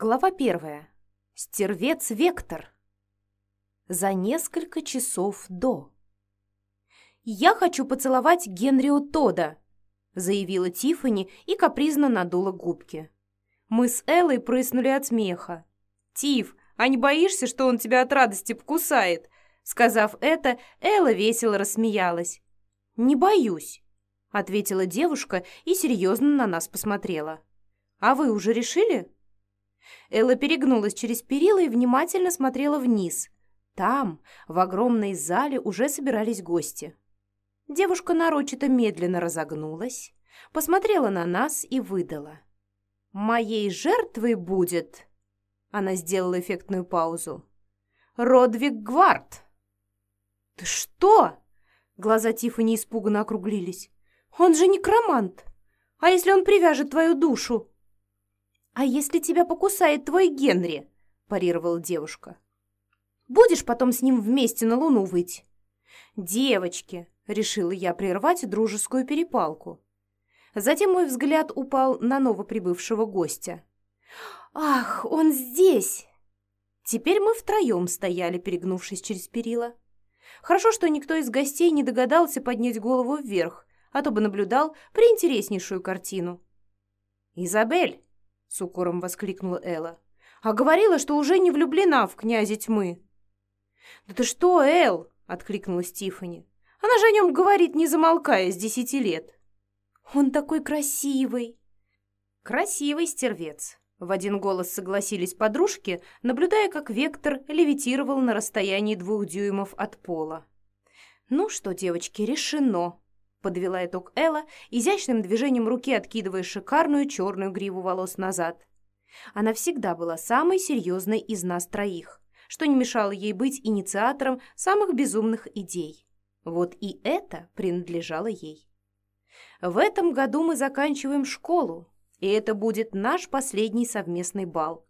Глава первая. Стервец Вектор. За несколько часов до. «Я хочу поцеловать Генрио Тода», — заявила Тиффани и капризно надула губки. Мы с Эллой прыснули от смеха. «Тиф, а не боишься, что он тебя от радости покусает?» Сказав это, Элла весело рассмеялась. «Не боюсь», — ответила девушка и серьезно на нас посмотрела. «А вы уже решили?» Элла перегнулась через перила и внимательно смотрела вниз. Там, в огромной зале, уже собирались гости. Девушка нарочито медленно разогнулась, посмотрела на нас и выдала. «Моей жертвой будет...» Она сделала эффектную паузу. «Родвиг Гвард!» «Ты что?» Глаза Тиффани испуганно округлились. «Он же некромант! А если он привяжет твою душу?» «А если тебя покусает твой Генри?» – парировала девушка. «Будешь потом с ним вместе на Луну выйти?» «Девочки!» – решила я прервать дружескую перепалку. Затем мой взгляд упал на новоприбывшего гостя. «Ах, он здесь!» Теперь мы втроем стояли, перегнувшись через перила. Хорошо, что никто из гостей не догадался поднять голову вверх, а то бы наблюдал приинтереснейшую картину. «Изабель!» — с укором воскликнула Элла. «А говорила, что уже не влюблена в князя тьмы». «Да ты что, Эл?» — откликнулась Тиффани. «Она же о нем говорит, не замолкая, с десяти лет». «Он такой красивый!» «Красивый стервец!» В один голос согласились подружки, наблюдая, как Вектор левитировал на расстоянии двух дюймов от пола. «Ну что, девочки, решено!» Подвела итог Элла, изящным движением руки откидывая шикарную черную гриву волос назад. Она всегда была самой серьезной из нас троих, что не мешало ей быть инициатором самых безумных идей. Вот и это принадлежало ей. В этом году мы заканчиваем школу, и это будет наш последний совместный бал.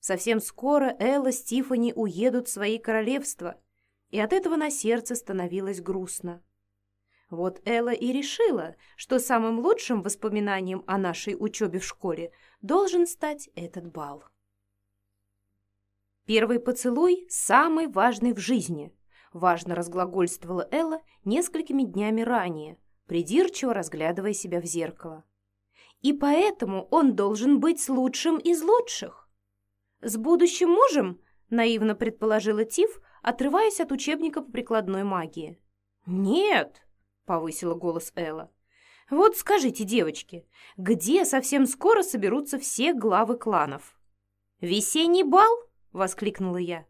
Совсем скоро Элла с Тиффани уедут в свои королевства, и от этого на сердце становилось грустно. Вот Элла и решила, что самым лучшим воспоминанием о нашей учебе в школе должен стать этот бал. Первый поцелуй самый важный в жизни, важно разглагольствовала Элла несколькими днями ранее, придирчиво разглядывая себя в зеркало. И поэтому он должен быть лучшим из лучших. С будущим мужем, наивно предположила Тиф, отрываясь от учебника по прикладной магии. Нет, повысила голос Элла. Вот скажите, девочки, где совсем скоро соберутся все главы кланов? Весенний бал? воскликнула я.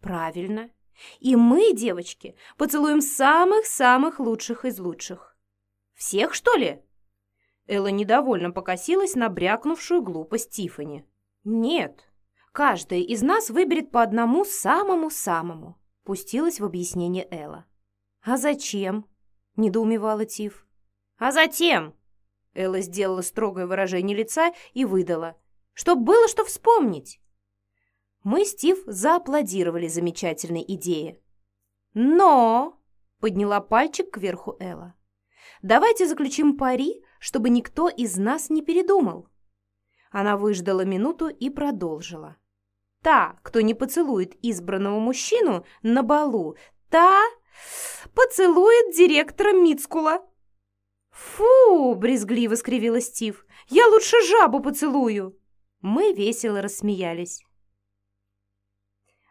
Правильно. И мы, девочки, поцелуем самых-самых лучших из лучших. Всех, что ли? Элла недовольно покосилась на брякнувшую глупость Тифани. Нет, каждая из нас выберет по одному самому-самому, пустилась в объяснение Элла. А зачем? Недоумевала Тиф. «А затем...» Элла сделала строгое выражение лица и выдала. «Чтоб было что вспомнить!» Мы с Тиф зааплодировали замечательной идее. «Но...» — подняла пальчик кверху Элла. «Давайте заключим пари, чтобы никто из нас не передумал». Она выждала минуту и продолжила. «Та, кто не поцелует избранного мужчину на балу, та поцелует директора Мицкула. «Фу!» – брезгливо скривила Стив. «Я лучше жабу поцелую!» Мы весело рассмеялись.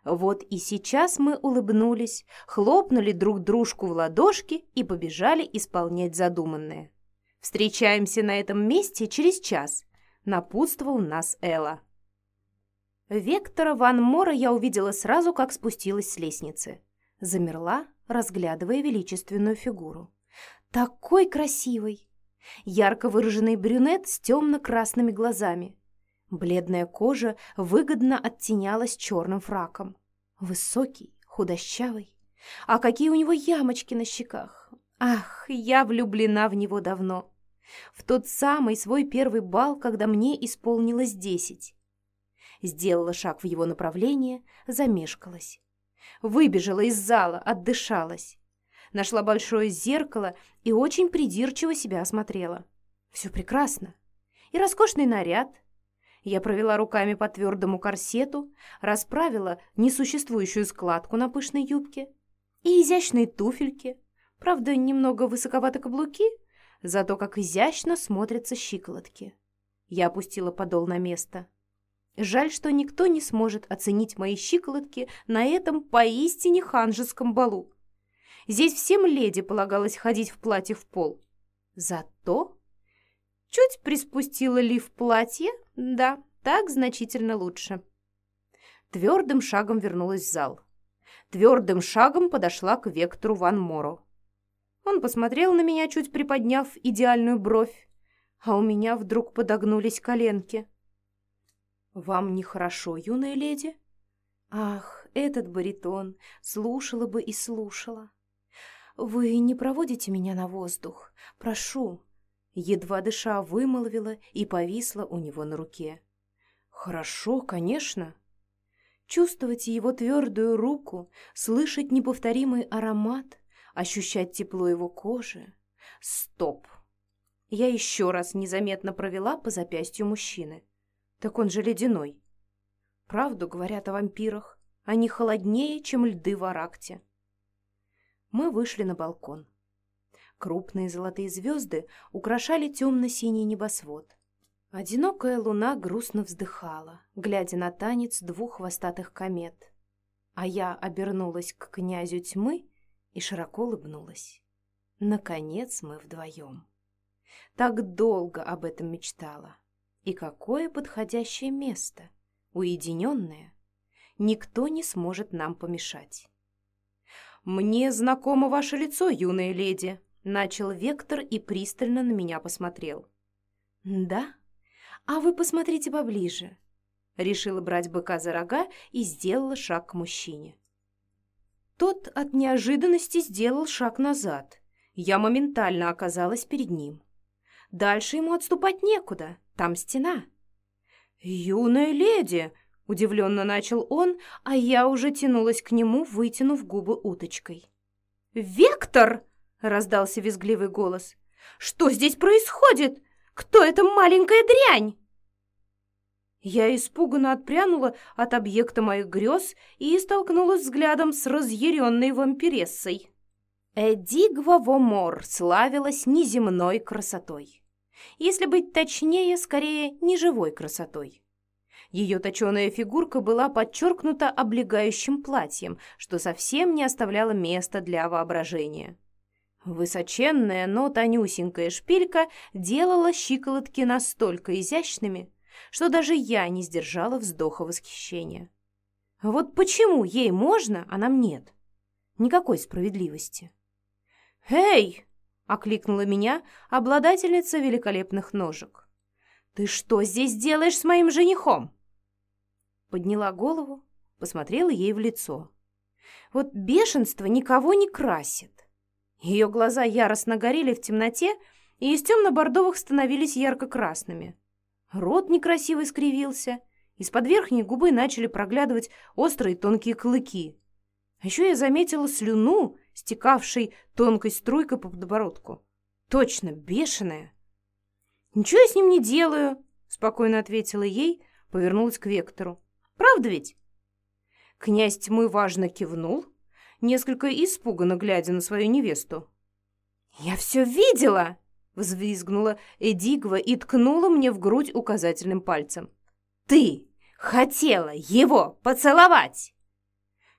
Вот и сейчас мы улыбнулись, хлопнули друг дружку в ладошки и побежали исполнять задуманное. «Встречаемся на этом месте через час», – напутствовал нас Элла. Вектора Ван Мора я увидела сразу, как спустилась с лестницы. Замерла, разглядывая величественную фигуру. Такой красивый! Ярко выраженный брюнет с темно-красными глазами. Бледная кожа выгодно оттенялась черным фраком. Высокий, худощавый. А какие у него ямочки на щеках! Ах, я влюблена в него давно. В тот самый свой первый бал, когда мне исполнилось десять. Сделала шаг в его направление, замешкалась. Выбежала из зала, отдышалась. Нашла большое зеркало и очень придирчиво себя осмотрела. Все прекрасно. И роскошный наряд. Я провела руками по твердому корсету, расправила несуществующую складку на пышной юбке и изящные туфельки. Правда, немного высоковаты каблуки, зато как изящно смотрятся щиколотки. Я опустила подол на место. Жаль, что никто не сможет оценить мои щиколотки на этом поистине ханжеском балу. Здесь всем леди полагалось ходить в платье в пол. Зато чуть приспустила лиф платье, да, так значительно лучше. Твердым шагом вернулась в зал. Твердым шагом подошла к Вектору Ван Моро. Он посмотрел на меня, чуть приподняв идеальную бровь, а у меня вдруг подогнулись коленки. «Вам нехорошо, юная леди?» «Ах, этот баритон! Слушала бы и слушала!» «Вы не проводите меня на воздух? Прошу!» Едва дыша вымолвила и повисла у него на руке. «Хорошо, конечно!» Чувствовать его твердую руку, слышать неповторимый аромат, ощущать тепло его кожи. Стоп! Я еще раз незаметно провела по запястью мужчины. Так он же ледяной. Правду говорят о вампирах. Они холоднее, чем льды в Аракте. Мы вышли на балкон. Крупные золотые звезды украшали темно-синий небосвод. Одинокая луна грустно вздыхала, глядя на танец двух хвостатых комет. А я обернулась к князю тьмы и широко улыбнулась. Наконец мы вдвоем. Так долго об этом мечтала. И какое подходящее место, уединенное. Никто не сможет нам помешать. «Мне знакомо ваше лицо, юная леди», — начал Вектор и пристально на меня посмотрел. «Да? А вы посмотрите поближе». Решила брать быка за рога и сделала шаг к мужчине. Тот от неожиданности сделал шаг назад. Я моментально оказалась перед ним. Дальше ему отступать некуда. Там стена». «Юная леди!» — удивленно начал он, а я уже тянулась к нему, вытянув губы уточкой. «Вектор!» — раздался визгливый голос. «Что здесь происходит? Кто эта маленькая дрянь?» Я испуганно отпрянула от объекта моих грез и столкнулась взглядом с разъяренной вампирессой. Эдигва Вомор славилась неземной красотой. Если быть точнее, скорее, неживой красотой. Ее точеная фигурка была подчеркнута облегающим платьем, что совсем не оставляло места для воображения. Высоченная, но тонюсенькая шпилька делала щиколотки настолько изящными, что даже я не сдержала вздоха восхищения. Вот почему ей можно, а нам нет? Никакой справедливости. «Эй!» — окликнула меня обладательница великолепных ножек. «Ты что здесь делаешь с моим женихом?» Подняла голову, посмотрела ей в лицо. Вот бешенство никого не красит. Ее глаза яростно горели в темноте и из темно-бордовых становились ярко-красными. Рот некрасиво скривился, из-под верхней губы начали проглядывать острые тонкие клыки. А еще я заметила слюну, стекавшей тонкой струйкой по подбородку. Точно, бешеная. «Ничего я с ним не делаю», — спокойно ответила ей, повернулась к Вектору. «Правда ведь?» Князь тьмы важно кивнул, несколько испуганно глядя на свою невесту. «Я все видела!» — взвизгнула Эдигва и ткнула мне в грудь указательным пальцем. «Ты хотела его поцеловать!»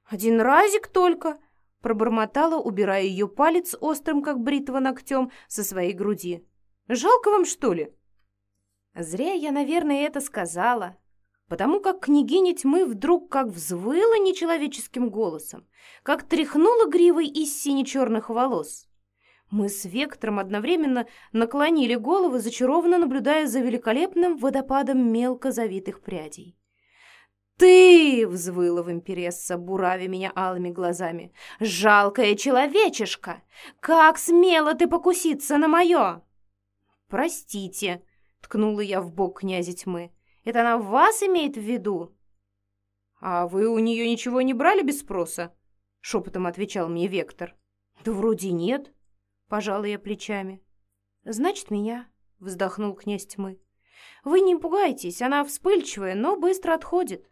«Один разик только!» Пробормотала, убирая ее палец острым, как бритва ногтем, со своей груди. «Жалко вам, что ли?» Зря я, наверное, это сказала, потому как княгиня тьмы вдруг как взвыла нечеловеческим голосом, как тряхнула гривой из сине-черных волос. Мы с Вектором одновременно наклонили головы, зачарованно наблюдая за великолепным водопадом мелко завитых прядей. «Ты!» — взвыла вампиресса, буравя меня алыми глазами. «Жалкая человечишка! Как смело ты покуситься на мое!» «Простите!» — ткнула я в бок князя тьмы. «Это она вас имеет в виду?» «А вы у нее ничего не брали без спроса?» — шепотом отвечал мне Вектор. «Да вроде нет», — пожала я плечами. «Значит, меня», — вздохнул князь тьмы. Вы не пугайтесь, она вспыльчивая, но быстро отходит.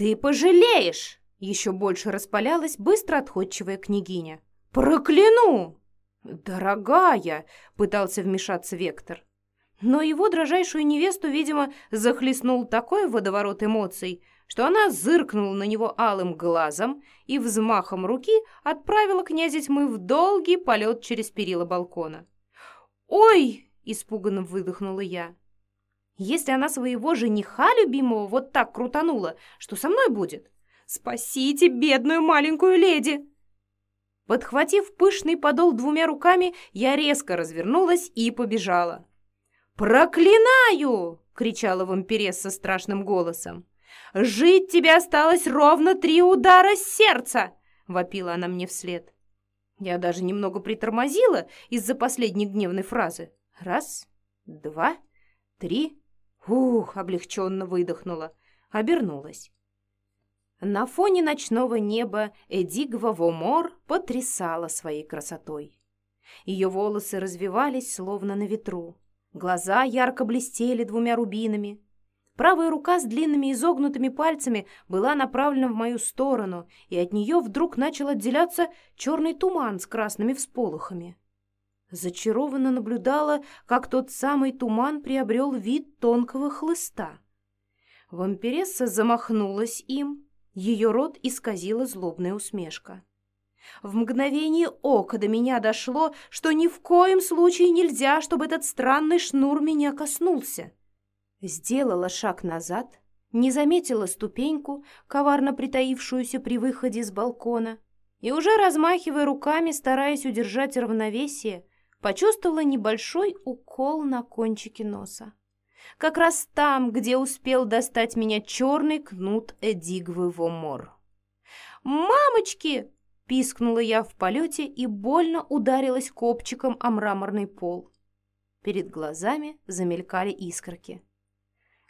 Ты пожалеешь! Еще больше распалялась быстро отходчивая княгиня. «Прокляну!» «Дорогая!» — пытался вмешаться Вектор. Но его дрожайшую невесту, видимо, захлестнул такой водоворот эмоций, что она зыркнула на него алым глазом и взмахом руки отправила князя тьмы в долгий полет через перила балкона. «Ой!» — испуганно выдохнула я. «Если она своего жениха любимого вот так крутанула, что со мной будет? Спасите бедную маленькую леди!» Подхватив пышный подол двумя руками, я резко развернулась и побежала. «Проклинаю!» — кричала вампиресса страшным голосом. «Жить тебе осталось ровно три удара сердца!» — вопила она мне вслед. Я даже немного притормозила из-за последней гневной фразы. Раз, два, три. Ух, облегченно выдохнула. Обернулась. На фоне ночного неба Эдигва Вомор потрясала своей красотой. Ее волосы развивались, словно на ветру. Глаза ярко блестели двумя рубинами. Правая рука с длинными изогнутыми пальцами была направлена в мою сторону, и от нее вдруг начал отделяться черный туман с красными всполохами. Зачарованно наблюдала, как тот самый туман приобрел вид тонкого хлыста. Вампиресса замахнулась им, ее рот исказила злобная усмешка. В мгновение ока до меня дошло, что ни в коем случае нельзя, чтобы этот странный шнур меня коснулся. Сделала шаг назад, не заметила ступеньку, коварно притаившуюся при выходе с балкона, и уже размахивая руками, стараясь удержать равновесие, почувствовала небольшой укол на кончике носа. Как раз там, где успел достать меня черный кнут Эдигвы Вомор. «Мамочки!» Пискнула я в полете и больно ударилась копчиком о мраморный пол. Перед глазами замелькали искорки.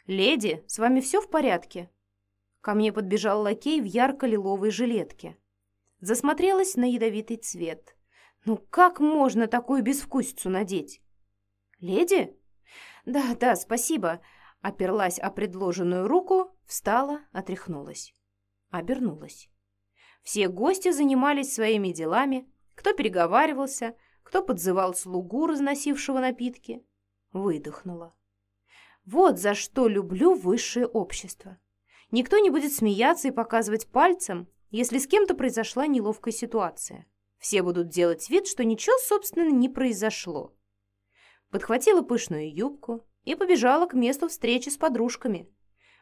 «Леди, с вами все в порядке?» Ко мне подбежал лакей в ярко-лиловой жилетке. Засмотрелась на ядовитый цвет. «Ну как можно такую безвкусицу надеть?» «Леди?» «Да, да, спасибо», оперлась о предложенную руку, встала, отряхнулась. Обернулась. Все гости занимались своими делами, кто переговаривался, кто подзывал слугу, разносившего напитки. Выдохнула. Вот за что люблю высшее общество. Никто не будет смеяться и показывать пальцем, если с кем-то произошла неловкая ситуация. Все будут делать вид, что ничего, собственно, не произошло. Подхватила пышную юбку и побежала к месту встречи с подружками.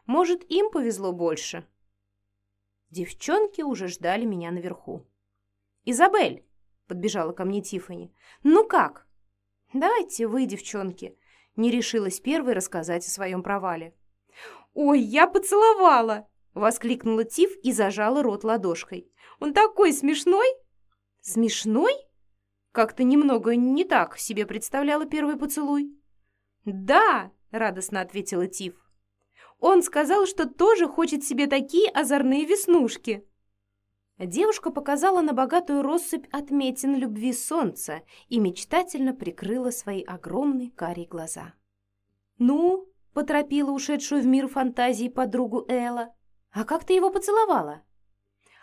Может, им повезло больше. Девчонки уже ждали меня наверху. «Изабель!» — подбежала ко мне Тифани. «Ну как?» «Давайте вы, девчонки!» — не решилась первой рассказать о своем провале. «Ой, я поцеловала!» — воскликнула Тиф и зажала рот ладошкой. «Он такой смешной!» «Смешной?» Как-то немного не так себе представляла первый поцелуй. «Да!» — радостно ответила Тиф. Он сказал, что тоже хочет себе такие озорные веснушки. Девушка показала на богатую россыпь отметин любви солнца и мечтательно прикрыла свои огромные карие глаза. «Ну?» — поторопила ушедшую в мир фантазии подругу Элла. «А как ты его поцеловала?»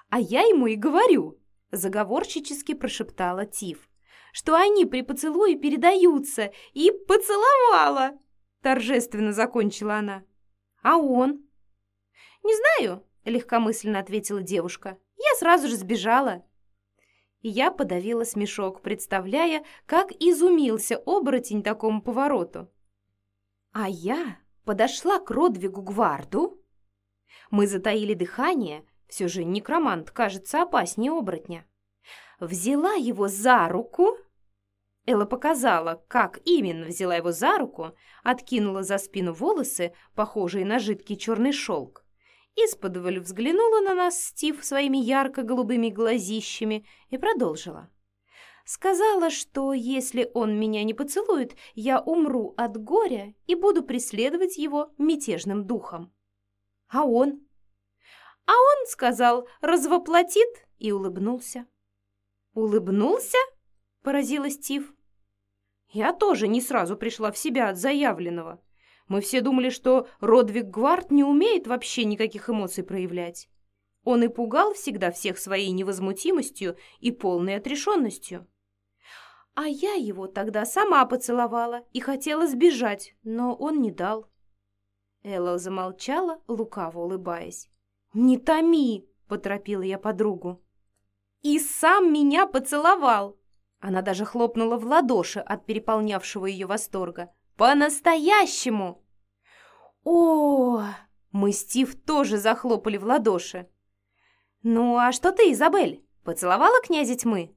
«А я ему и говорю», — заговорщически прошептала Тиф, «что они при поцелуе передаются, и поцеловала!» Торжественно закончила она. «А он?» «Не знаю», — легкомысленно ответила девушка. «Я сразу же сбежала». Я подавила смешок, представляя, как изумился оборотень такому повороту. А я подошла к Родвигу Гварду. Мы затаили дыхание, все же некромант кажется опаснее оборотня. Взяла его за руку Элла показала, как именно взяла его за руку, откинула за спину волосы, похожие на жидкий черный шелк. Исподволь взглянула на нас Стив своими ярко-голубыми глазищами и продолжила. Сказала, что если он меня не поцелует, я умру от горя и буду преследовать его мятежным духом. А он? А он сказал, развоплотит и улыбнулся. «Улыбнулся?» – поразила Стив. Я тоже не сразу пришла в себя от заявленного. Мы все думали, что Родвиг Гвард не умеет вообще никаких эмоций проявлять. Он и пугал всегда всех своей невозмутимостью и полной отрешенностью. А я его тогда сама поцеловала и хотела сбежать, но он не дал. Элла замолчала, лукаво улыбаясь. «Не томи!» — поторопила я подругу. «И сам меня поцеловал!» Она даже хлопнула в ладоши от переполнявшего ее восторга. «По-настоящему!» «О!» Мы с Стив тоже захлопали в ладоши. «Ну, а что ты, Изабель, поцеловала князя тьмы?»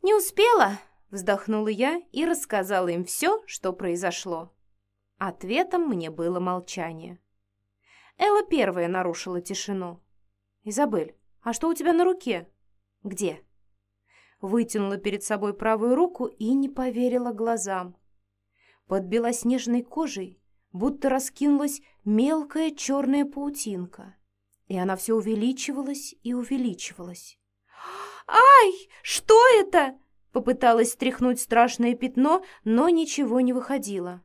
«Не успела», — вздохнула я и рассказала им все, что произошло. Ответом мне было молчание. Элла первая нарушила тишину. «Изабель, а что у тебя на руке?» «Где?» Вытянула перед собой правую руку и не поверила глазам. Под белоснежной кожей будто раскинулась мелкая черная паутинка, и она все увеличивалась и увеличивалась. «Ай, что это?» Попыталась стряхнуть страшное пятно, но ничего не выходило.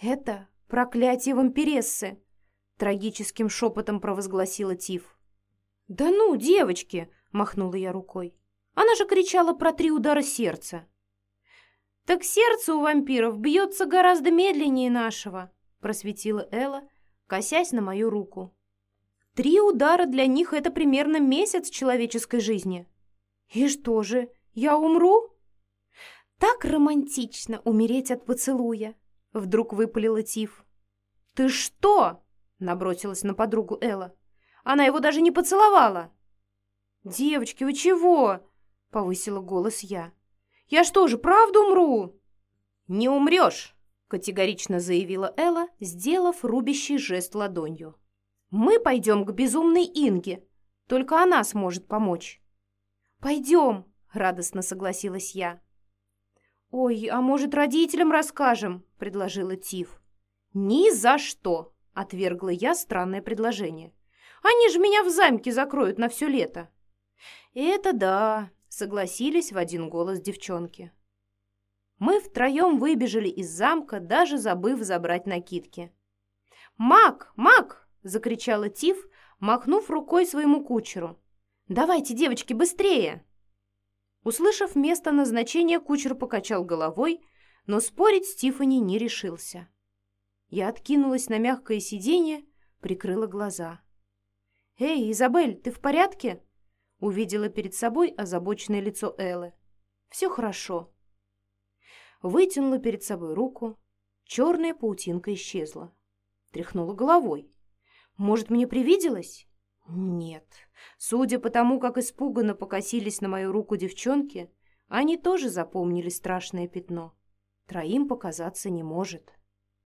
«Это проклятие вампирессы!» Трагическим шепотом провозгласила Тиф. «Да ну, девочки!» — махнула я рукой. «Она же кричала про три удара сердца!» «Так сердце у вампиров бьется гораздо медленнее нашего!» — просветила Элла, косясь на мою руку. «Три удара для них — это примерно месяц человеческой жизни!» «И что же, я умру?» «Так романтично умереть от поцелуя!» — вдруг выпалила Тиф. «Ты что?» — набросилась на подругу Элла. «Она его даже не поцеловала!» «Девочки, вы чего?» — повысила голос я. «Я что же, правда умру?» «Не умрешь!» — категорично заявила Элла, сделав рубящий жест ладонью. «Мы пойдем к безумной Инге. Только она сможет помочь». «Пойдем!» — радостно согласилась я. «Ой, а может, родителям расскажем?» — предложила Тиф. «Ни за что!» — отвергла я странное предложение. «Они же меня в замке закроют на все лето!» «Это да!» — согласились в один голос девчонки. Мы втроем выбежали из замка, даже забыв забрать накидки. «Мак! Мак!» — закричала Тиф, махнув рукой своему кучеру. «Давайте, девочки, быстрее!» Услышав место назначения, кучер покачал головой, но спорить с Тиффани не решился. Я откинулась на мягкое сиденье, прикрыла глаза. «Эй, Изабель, ты в порядке?» Увидела перед собой озабоченное лицо Эллы. «Все хорошо». Вытянула перед собой руку. Черная паутинка исчезла. Тряхнула головой. «Может, мне привиделось?» Нет. Судя по тому, как испуганно покосились на мою руку девчонки, они тоже запомнили страшное пятно. Троим показаться не может.